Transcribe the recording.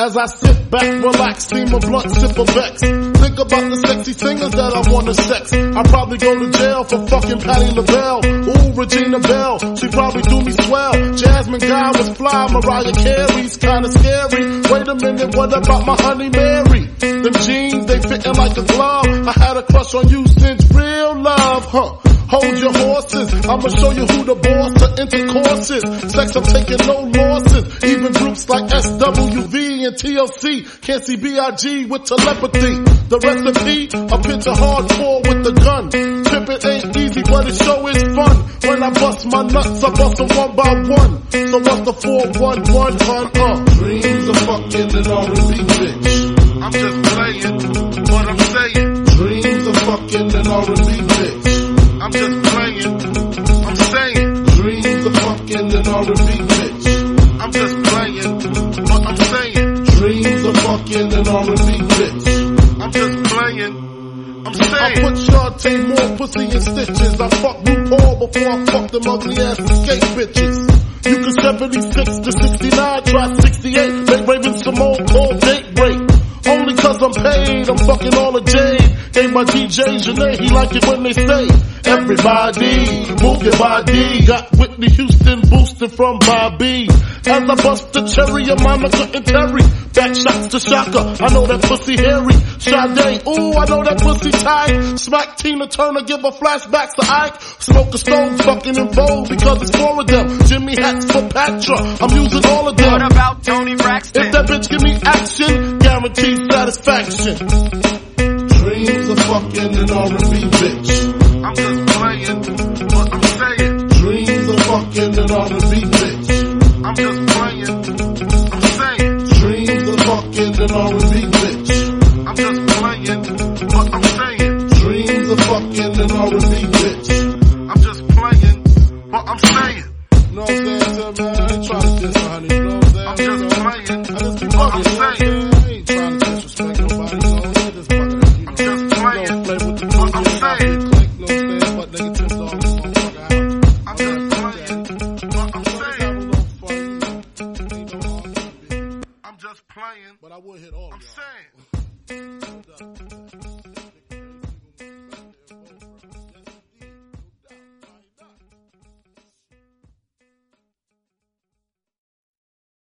As I sit back, relax, steam a blunt, sip a Becks. Think about the sexy singers that I wanna sex. I probably go to jail for fucking Patti LaBelle. Ooh, Regina Belle, she probably do me swell. Jasmine Guy was fly, Mariah Carey's kinda scary. Wait a minute, what about my honey Mary? Them jeans, they fitting like a glove. I had a crush on you since real love, huh? Hold your horses, I'ma show you who the boss to intercourse is. Sex, I'm taking no losses. Even groups like SWV and TLC can't see B.I.G. with telepathy. The recipe, a picture hardcore with the gun. Trippin' ain't easy, but it sure is fun. When I bust my nuts, I bust them one by one. So what's the 411, hun? Uh, dreams of fucking R&B bitch. I'm just playing what I'm saying. Dreams of fucking R&B bitch. I'm just playing. I'm saying. Dreams of fucking R&B bitch. Dreams of fucking an R&B bitch. I'm just playing. I'm I saying. put Chanté Moore pussy in stitches. I fuck RuPaul before I fuck them ugly ass Xscape bitches. You can 76 to 69, try 68, make Raven-Symoné call date break. Only cause I'm paid, I'm fucking all the Jade. Gave my DJ Janae, he like it when they say, everybody, move your body. Got Whitney Houston boosted from Bobby. As I bust the cherry, your mama couldn't carry. Back shots to Chaka, I know that pussy hairy. Sade, ooh, I know that pussy tight. Smack Tina Turner, give her flashbacks to Ike. Smoke a stone, fucking En Vogue because it's four of them. Jimmy hats for Patra, I'm using all of them. What about Toni Braxton? If that bitch give me action, guaranteed satisfaction. Dreams of fucking an R&B bitch. I'm just playing what I'm saying. Dreams of fucking an R&B bitch. I'm just playing. I'm just playing what I'm saying. Dreams of fucking an R&B bitch. I'm just playing what I'm saying. Know what I'm man, I ain't trying to diss her, honey. You I'm just playing what I'm you know what I'm saying. saying? Ain't trying to disrespect nobody, you know what I'm? Just fucking, you know. I'm just playing Don't play with the what I'm saying. click, you know what I'm? But nigga, Tim Dog, this motherfucker out. I'm just playing what I'm saying. a little fun, you know. Ain't no harm in it. I'm just playing. But I would hit all I'm y'all. saying. Hold up.